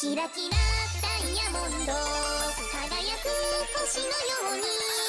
キラキラダイヤモンド。輝く星のように。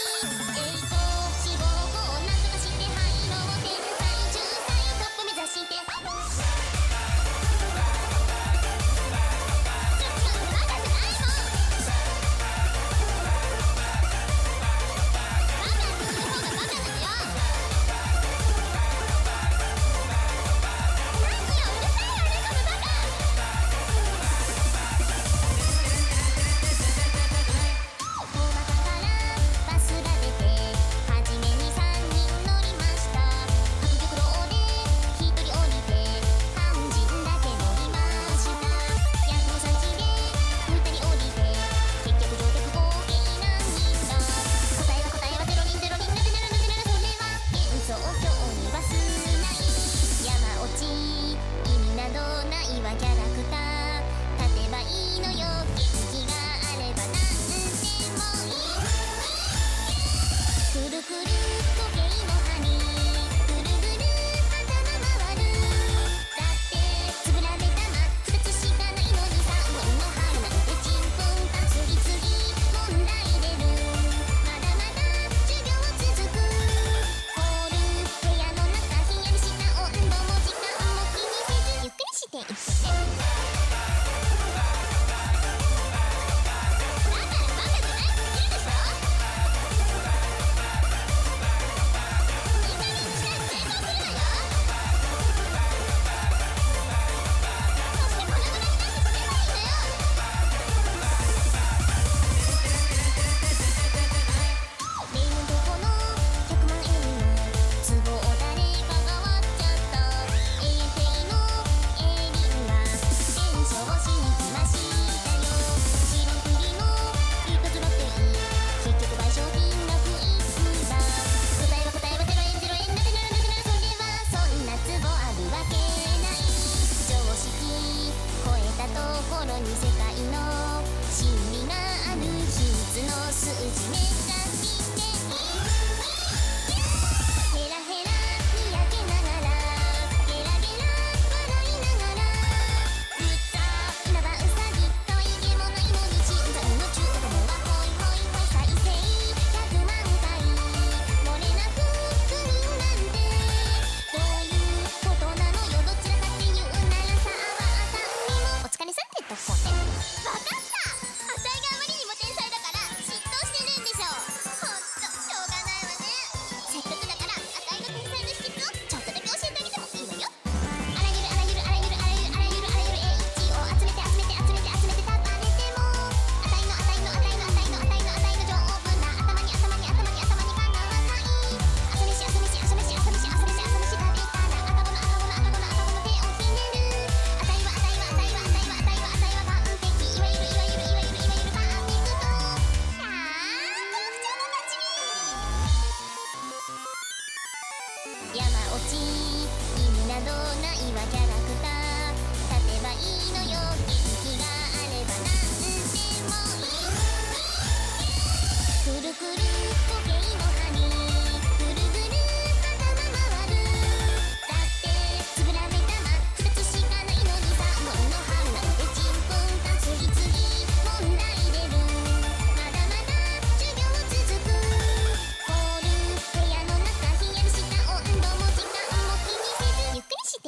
Thank you.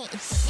face.